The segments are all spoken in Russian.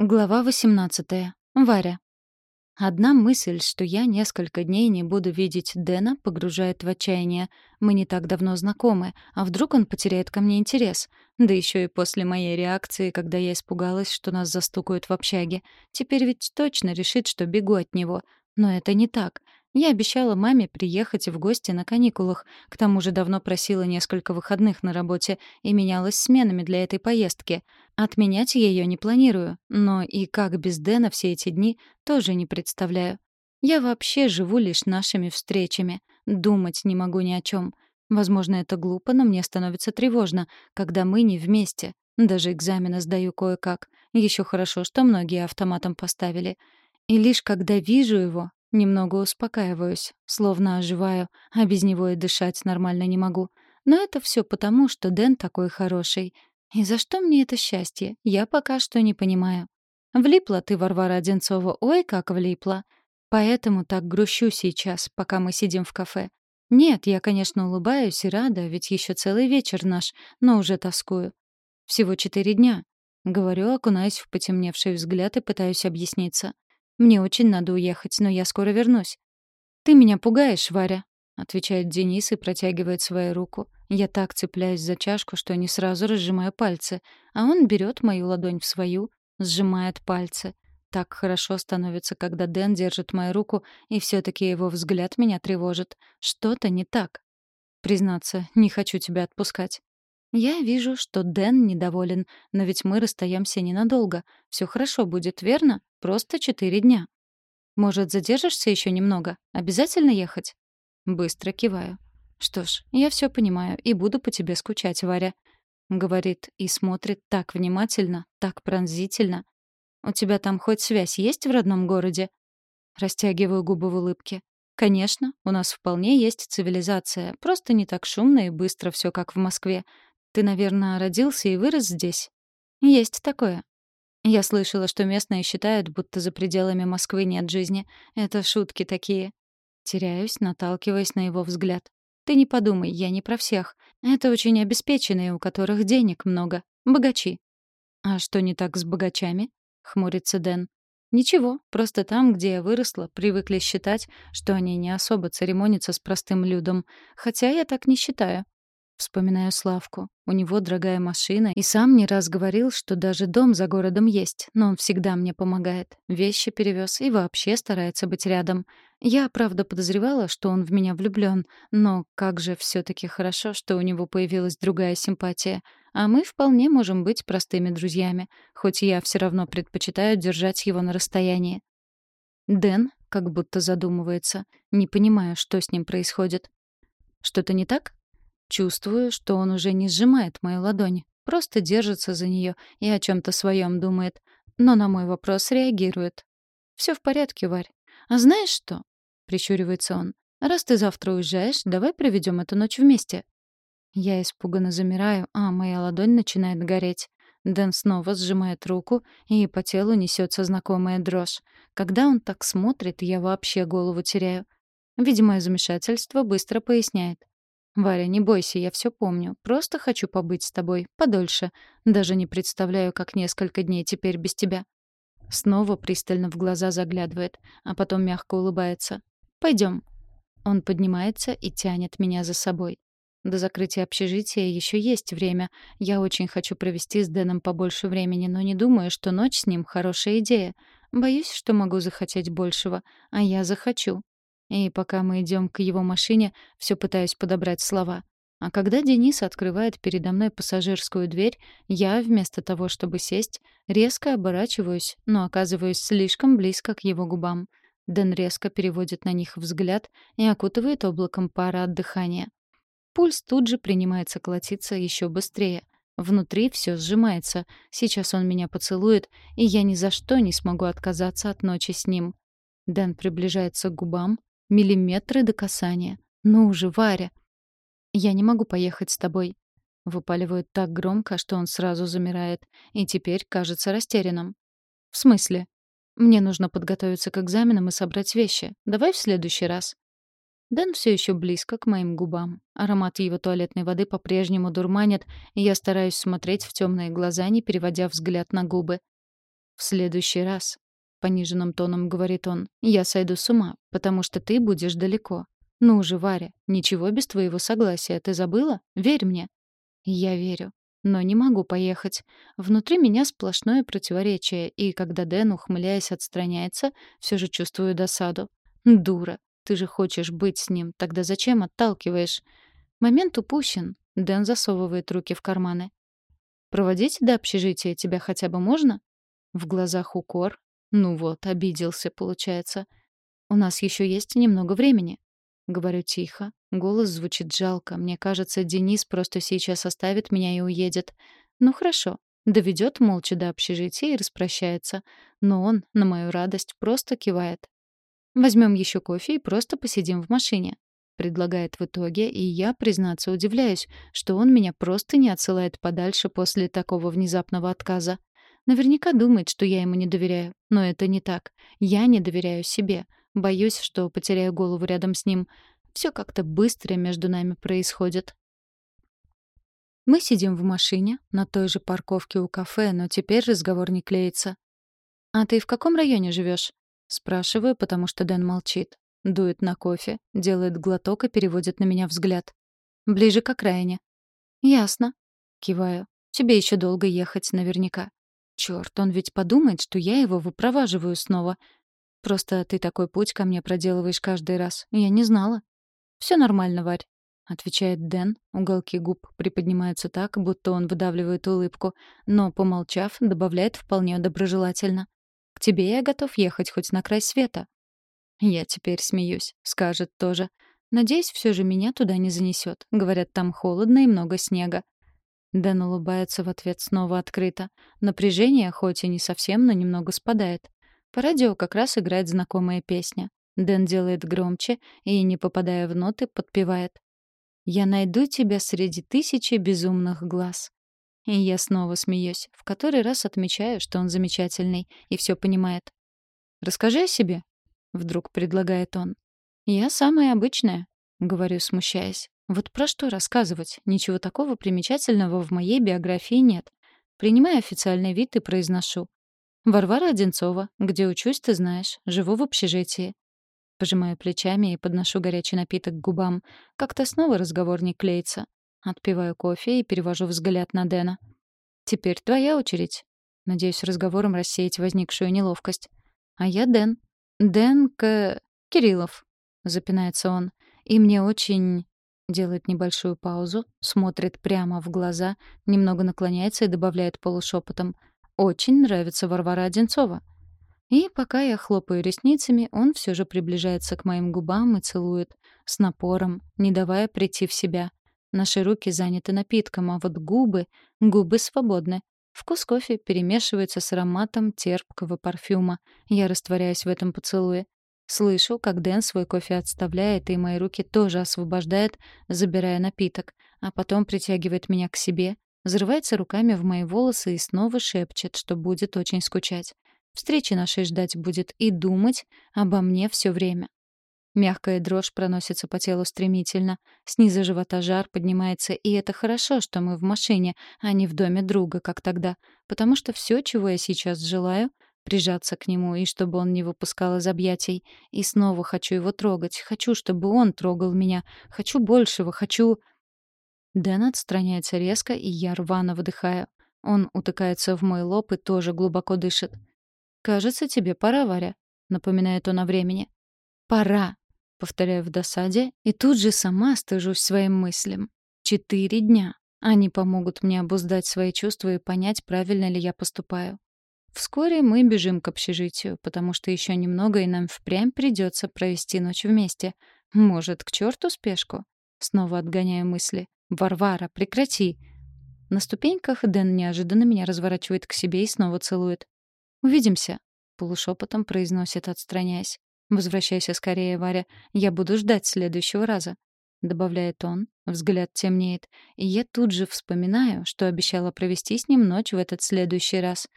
Глава 18. Варя. Одна мысль, что я несколько дней не буду видеть Дэна, погружает в отчаяние. Мы не так давно знакомы, а вдруг он потеряет ко мне интерес? Да еще и после моей реакции, когда я испугалась, что нас застукают в общаге. Теперь ведь точно решит, что бегу от него. Но это не так. Я обещала маме приехать в гости на каникулах. К тому же давно просила несколько выходных на работе и менялась сменами для этой поездки. Отменять ее не планирую, но и как без Дэна все эти дни тоже не представляю. Я вообще живу лишь нашими встречами. Думать не могу ни о чем. Возможно, это глупо, но мне становится тревожно, когда мы не вместе. Даже экзамены сдаю кое-как. Еще хорошо, что многие автоматом поставили. И лишь когда вижу его, Немного успокаиваюсь, словно оживаю, а без него и дышать нормально не могу. Но это все потому, что Дэн такой хороший. И за что мне это счастье, я пока что не понимаю. Влипла ты, Варвара Одинцова, ой, как влипла. Поэтому так грущу сейчас, пока мы сидим в кафе. Нет, я, конечно, улыбаюсь и рада, ведь еще целый вечер наш, но уже тоскую. Всего четыре дня. Говорю, окунаясь в потемневший взгляд и пытаюсь объясниться. Мне очень надо уехать, но я скоро вернусь. Ты меня пугаешь, Варя, отвечает Денис и протягивает свою руку. Я так цепляюсь за чашку, что не сразу разжимаю пальцы, а он берет мою ладонь в свою, сжимает пальцы. Так хорошо становится, когда Дэн держит мою руку, и все таки его взгляд меня тревожит. Что-то не так. Признаться, не хочу тебя отпускать. Я вижу, что Дэн недоволен, но ведь мы расстаемся ненадолго. Все хорошо будет, верно? Просто четыре дня. Может, задержишься еще немного? Обязательно ехать? Быстро киваю. Что ж, я все понимаю и буду по тебе скучать, Варя. Говорит и смотрит так внимательно, так пронзительно. У тебя там хоть связь есть в родном городе? Растягиваю губы в улыбке. Конечно, у нас вполне есть цивилизация, просто не так шумно и быстро все, как в Москве. Ты, наверное, родился и вырос здесь? Есть такое. Я слышала, что местные считают, будто за пределами Москвы нет жизни. Это шутки такие. Теряюсь, наталкиваясь на его взгляд. Ты не подумай, я не про всех. Это очень обеспеченные, у которых денег много. Богачи. А что не так с богачами? Хмурится Дэн. Ничего, просто там, где я выросла, привыкли считать, что они не особо церемонятся с простым людом. Хотя я так не считаю. Вспоминаю Славку. У него дорогая машина, и сам не раз говорил, что даже дом за городом есть, но он всегда мне помогает. Вещи перевез и вообще старается быть рядом. Я, правда, подозревала, что он в меня влюблен, но как же все таки хорошо, что у него появилась другая симпатия. А мы вполне можем быть простыми друзьями, хоть я все равно предпочитаю держать его на расстоянии. Дэн как будто задумывается, не понимая, что с ним происходит. «Что-то не так?» Чувствую, что он уже не сжимает мою ладонь, просто держится за нее и о чем то своем думает, но на мой вопрос реагирует. Все в порядке, Варь. А знаешь что? прищуривается он. Раз ты завтра уезжаешь, давай проведем эту ночь вместе. Я испуганно замираю, а моя ладонь начинает гореть. Дэн снова сжимает руку, и по телу несется знакомая дрожь. Когда он так смотрит, я вообще голову теряю. Видимое замешательство быстро поясняет. «Варя, не бойся, я все помню. Просто хочу побыть с тобой. Подольше. Даже не представляю, как несколько дней теперь без тебя». Снова пристально в глаза заглядывает, а потом мягко улыбается. Пойдем. Он поднимается и тянет меня за собой. До закрытия общежития еще есть время. Я очень хочу провести с Дэном побольше времени, но не думаю, что ночь с ним — хорошая идея. Боюсь, что могу захотеть большего. А я захочу. И пока мы идем к его машине, все пытаюсь подобрать слова. А когда Денис открывает передо мной пассажирскую дверь, я, вместо того, чтобы сесть, резко оборачиваюсь, но оказываюсь слишком близко к его губам. Дэн резко переводит на них взгляд и окутывает облаком пара от дыхания. Пульс тут же принимается колотиться еще быстрее. Внутри все сжимается. Сейчас он меня поцелует, и я ни за что не смогу отказаться от ночи с ним. Дэн приближается к губам, Миллиметры до касания. Ну уже, Варя. Я не могу поехать с тобой. Выпаливают так громко, что он сразу замирает и теперь кажется растерянным. В смысле? Мне нужно подготовиться к экзаменам и собрать вещи. Давай в следующий раз. Дэн все еще близко к моим губам. Аромат его туалетной воды по-прежнему дурманит, и я стараюсь смотреть в темные глаза, не переводя взгляд на губы. «В следующий раз», — пониженным тоном говорит он, — «я сойду с ума, потому что ты будешь далеко. Ну уже, Варя, ничего без твоего согласия. Ты забыла? Верь мне». «Я верю. Но не могу поехать. Внутри меня сплошное противоречие, и когда Дэн, ухмыляясь, отстраняется, все же чувствую досаду. Дура. Ты же хочешь быть с ним, тогда зачем отталкиваешь? Момент упущен. Дэн засовывает руки в карманы. Проводить до общежития тебя хотя бы можно? В глазах укор. Ну вот, обиделся, получается. У нас еще есть немного времени. Говорю тихо. Голос звучит жалко. Мне кажется, Денис просто сейчас оставит меня и уедет. Ну хорошо. Доведет молча до общежития и распрощается. Но он, на мою радость, просто кивает. Возьмем еще кофе и просто посидим в машине. Предлагает в итоге, и я, признаться, удивляюсь, что он меня просто не отсылает подальше после такого внезапного отказа. Наверняка думает, что я ему не доверяю. Но это не так. Я не доверяю себе. Боюсь, что потеряю голову рядом с ним. Все как-то быстро между нами происходит. Мы сидим в машине, на той же парковке у кафе, но теперь разговор не клеится. «А ты в каком районе живешь? Спрашиваю, потому что Дэн молчит. Дует на кофе, делает глоток и переводит на меня взгляд. Ближе к окраине. «Ясно». Киваю. «Тебе еще долго ехать, наверняка». Черт, он ведь подумает, что я его выпроваживаю снова. Просто ты такой путь ко мне проделываешь каждый раз. Я не знала. Все нормально, Варь. — отвечает Дэн. Уголки губ приподнимаются так, будто он выдавливает улыбку, но, помолчав, добавляет вполне доброжелательно. «К тебе я готов ехать хоть на край света». Я теперь смеюсь. Скажет тоже. Надеюсь, все же меня туда не занесет. Говорят, там холодно и много снега. Дэн улыбается в ответ снова открыто. Напряжение, хоть и не совсем, но немного спадает. По радио как раз играет знакомая песня. Дэн делает громче и, не попадая в ноты, подпевает. «Я найду тебя среди тысячи безумных глаз». И я снова смеюсь, в который раз отмечаю, что он замечательный и все понимает. «Расскажи о себе», Вдруг предлагает он. «Я самая обычная», — говорю, смущаясь. «Вот про что рассказывать? Ничего такого примечательного в моей биографии нет. Принимаю официальный вид и произношу. Варвара Одинцова, где учусь, ты знаешь, живу в общежитии. Пожимаю плечами и подношу горячий напиток к губам. Как-то снова разговор не клеится. Отпиваю кофе и перевожу взгляд на Дэна. «Теперь твоя очередь». Надеюсь, разговором рассеять возникшую неловкость. «А я Дэн. Дэн К... Кириллов», — запинается он. «И мне очень...» Делает небольшую паузу, смотрит прямо в глаза, немного наклоняется и добавляет полушепотом. «Очень нравится Варвара Одинцова». И пока я хлопаю ресницами, он все же приближается к моим губам и целует. С напором, не давая прийти в себя. Наши руки заняты напитком, а вот губы... Губы свободны. Вкус кофе перемешивается с ароматом терпкого парфюма. Я растворяюсь в этом поцелуе. Слышу, как Дэн свой кофе отставляет, и мои руки тоже освобождает, забирая напиток, а потом притягивает меня к себе, взрывается руками в мои волосы и снова шепчет, что будет очень скучать. Встречи нашей ждать будет и думать обо мне все время. Мягкая дрожь проносится по телу стремительно. Снизу живота жар поднимается, и это хорошо, что мы в машине, а не в доме друга, как тогда. Потому что все, чего я сейчас желаю — прижаться к нему, и чтобы он не выпускал из объятий. И снова хочу его трогать. Хочу, чтобы он трогал меня. Хочу большего. Хочу... Дэн отстраняется резко, и я рвано выдыхаю. Он утыкается в мой лоб и тоже глубоко дышит. «Кажется, тебе пора, Варя», — напоминает он о времени. «Пора», Повторяю в досаде, и тут же сама стыжусь своим мыслям. Четыре дня. Они помогут мне обуздать свои чувства и понять, правильно ли я поступаю. Вскоре мы бежим к общежитию, потому что еще немного, и нам впрямь придется провести ночь вместе. Может, к черту спешку? Снова отгоняю мысли. «Варвара, прекрати!» На ступеньках Дэн неожиданно меня разворачивает к себе и снова целует. «Увидимся», — полушепотом произносит, отстраняясь. «Возвращайся скорее, Варя. Я буду ждать следующего раза», — добавляет он. Взгляд темнеет. И я тут же вспоминаю, что обещала провести с ним ночь в этот следующий раз.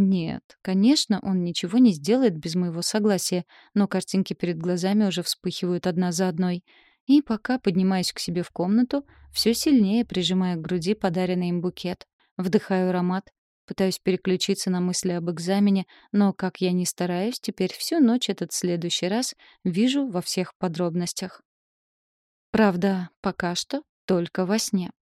Нет, конечно, он ничего не сделает без моего согласия, но картинки перед глазами уже вспыхивают одна за одной. И пока поднимаюсь к себе в комнату, все сильнее прижимаю к груди подаренный им букет. Вдыхаю аромат. Пытаюсь переключиться на мысли об экзамене, но, как я ни стараюсь, теперь всю ночь этот следующий раз вижу во всех подробностях. Правда, пока что только во сне.